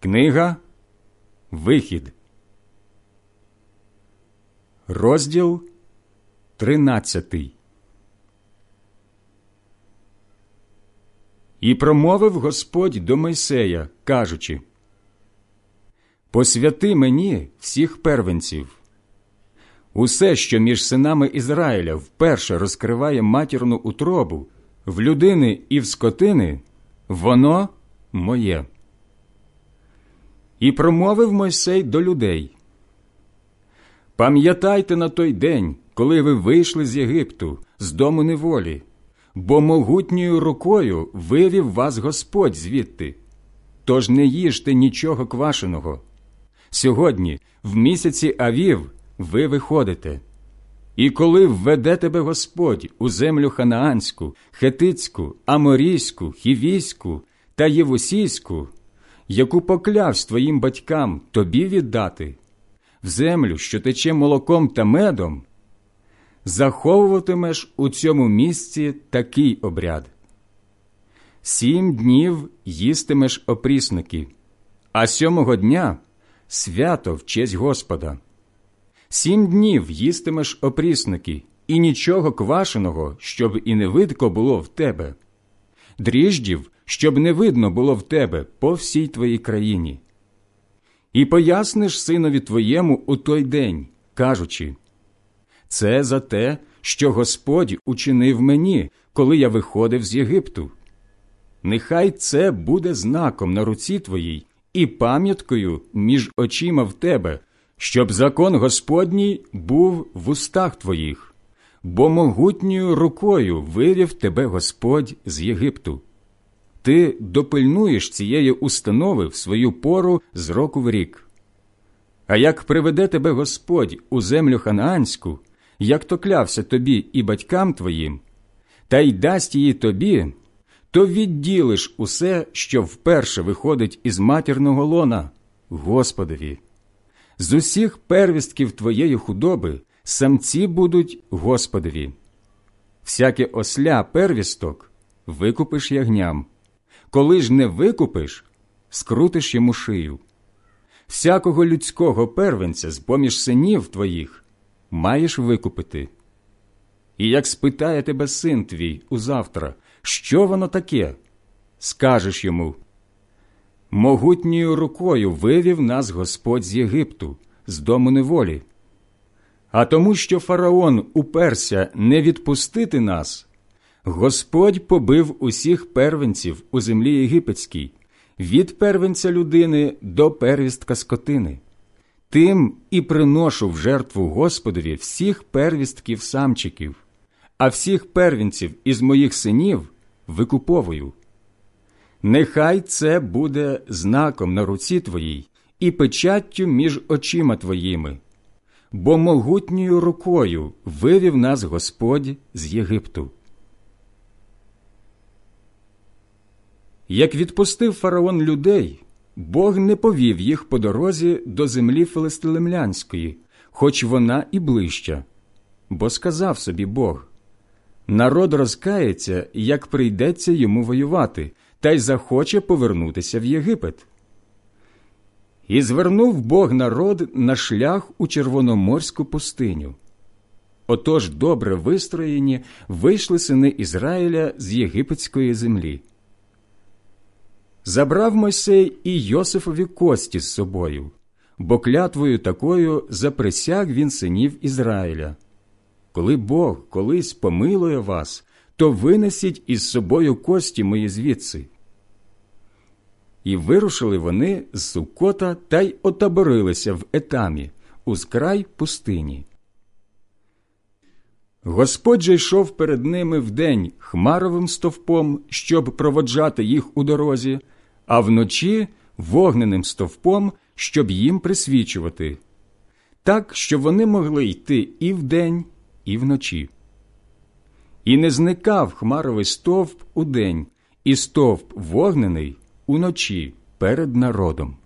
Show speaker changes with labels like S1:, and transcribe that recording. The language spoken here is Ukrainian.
S1: Книга Вихід, розділ тринадцятий. І промовив Господь до Мойсея, кажучи: Посвяти мені всіх первенців. Усе, що між синами Ізраїля вперше розкриває матірну утробу в людини і в скотини, воно моє. І промовив Мойсей до людей. Пам'ятайте на той день, коли ви вийшли з Єгипту, з дому неволі, бо могутньою рукою вивів вас Господь звідти. Тож не їжте нічого квашеного. Сьогодні, в місяці Авів, ви виходите. І коли введе тебе Господь у землю ханаанську, хетицьку, аморійську, хівійську та євусійську, яку поклявсь твоїм батькам тобі віддати, в землю, що тече молоком та медом, заховуватимеш у цьому місці такий обряд. Сім днів їстимеш опрісники, а сьомого дня свято в честь Господа. Сім днів їстимеш опрісники, і нічого квашеного, щоб і не видко було в тебе, дріждів, щоб не видно було в тебе по всій твоїй країні. І поясниш синові твоєму у той день, кажучи це за те, що Господь учинив мені, коли я виходив з Єгипту. Нехай це буде знаком на руці твоїй і пам'яткою між очима в тебе, щоб закон Господній був в устах твоїх, бо могутньою рукою вивів тебе Господь з Єгипту. Ти допильнуєш цієї установи в свою пору з року в рік. А як приведе тебе Господь у землю ханаанську, як то клявся тобі і батькам твоїм, та й дасть її тобі, то відділиш усе, що вперше виходить із матірного лона, Господові. З усіх первістків твоєї худоби самці будуть Господові. Всяке осля первісток викупиш ягням, коли ж не викупиш, скрутиш йому шию. Всякого людського первенця з поміж синів твоїх маєш викупити. І як спитає тебе син твій узавтра, що воно таке, скажеш йому могутньою рукою вивів нас Господь з Єгипту, з дому неволі. А тому, що фараон уперся не відпустити нас, Господь побив усіх первенців у землі єгипетській, від первенця людини до первістка скотини. Тим і приношу в жертву Господові всіх первістків самчиків, а всіх первінців із моїх синів викуповую. Нехай це буде знаком на руці твоїй і печаттю між очима твоїми, бо могутньою рукою вивів нас Господь з Єгипту. Як відпустив фараон людей, Бог не повів їх по дорозі до землі Филистилемлянської, хоч вона і ближча, бо сказав собі Бог народ розкається, як прийдеться йому воювати, та й захоче повернутися в Єгипет. І звернув Бог народ на шлях у Червономорську пустиню. Отож добре вистроєні вийшли сини Ізраїля з єгипетської землі. Забрав Мойсей і Йосифові кості з собою, бо клятвою такою заприсяг він синів Ізраїля. Коли Бог колись помилує вас, то винесіть із собою кості мої звідси. І вирушили вони з Сукота та й отаборилися в етамі, у скрай пустині. Господь же йшов перед ними вдень хмаровим стовпом, щоб проводжати їх у дорозі, а вночі вогненим стовпом, щоб їм присвічувати, так, щоб вони могли йти і вдень, і вночі. І не зникав хмаровий стовп удень, і стовп вогнений уночі перед народом.